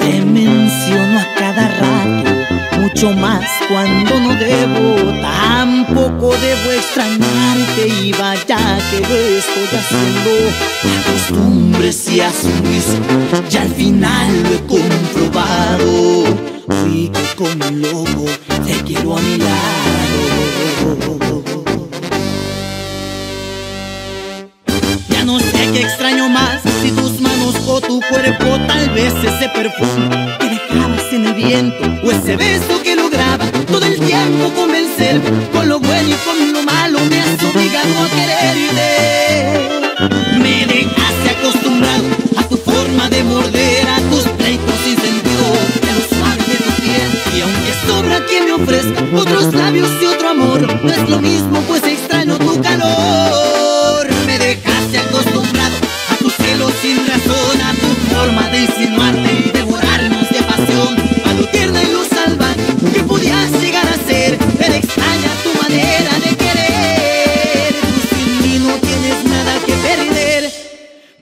Te menciono más cuando no debo, tampoco debo extrañarte y vaya que lo estoy haciendo. Acostumbres y a su ya al final lo he comprobado. Sí que como un loco te quiero a mi lado. Ya no sé qué extraño más, si tus manos o tu cuerpo, tal vez ese perfume en el viento o ese beso que lograba todo el tiempo convencer. Con lo bueno y con lo malo me has obligado a quererte. Me dejaste acostumbrado a tu forma de morder a tus pleitos sin sentido. A lo suave de tu piel y aunque sobra que me ofrezca otros labios y otro amor no es lo mismo pues extraño tu calor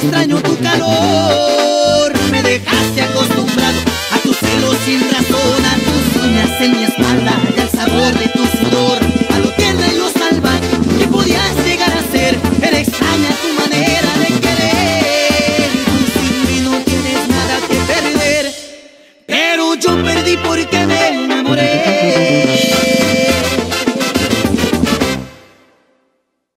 extraño tu calor. Me dejaste acostumbrado a tus celos sin razón, a tus uñas en mi espalda y al sabor de tu sudor, a lo tierno y lo salvaje que podías llegar a ser. Era extraña tu manera de querer. sin mí no tienes nada que perder, pero yo perdí porque me